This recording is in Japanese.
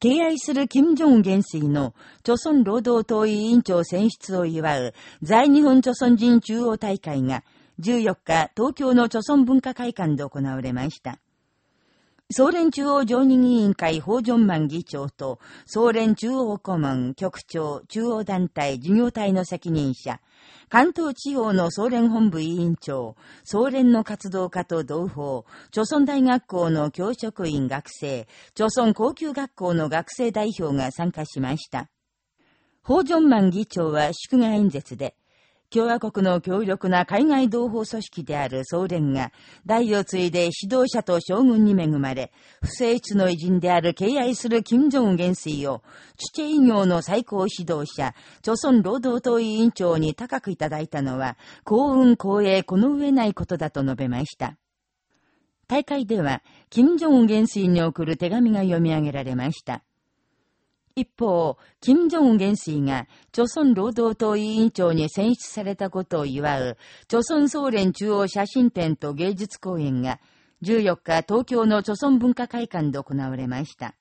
敬愛する金正恩元帥の、朝鮮労働党委員長選出を祝う、在日本朝鮮人中央大会が、14日、東京の朝鮮文化会館で行われました。総連中央常任委員会法上万議長と、総連中央顧問、局長、中央団体、事業体の責任者、関東地方の総連本部委員長、総連の活動家と同胞、朝鮮大学校の教職員学生、朝鮮高級学校の学生代表が参加しました。法上万議長は祝賀演説で、共和国の強力な海外同胞組織である総連が、代を継いで指導者と将軍に恵まれ、不正室の偉人である敬愛する金正恩元帥を、チュチェ医業の最高指導者、朝鮮労働党委員長に高くいただいたのは、幸運光栄この上ないことだと述べました。大会では、金正恩元帥に送る手紙が読み上げられました。一方、金正恩元帥が、朝鮮労働党委員長に選出されたことを祝う、朝鮮総連中央写真展と芸術公演が、14日東京の朝鮮文化会館で行われました。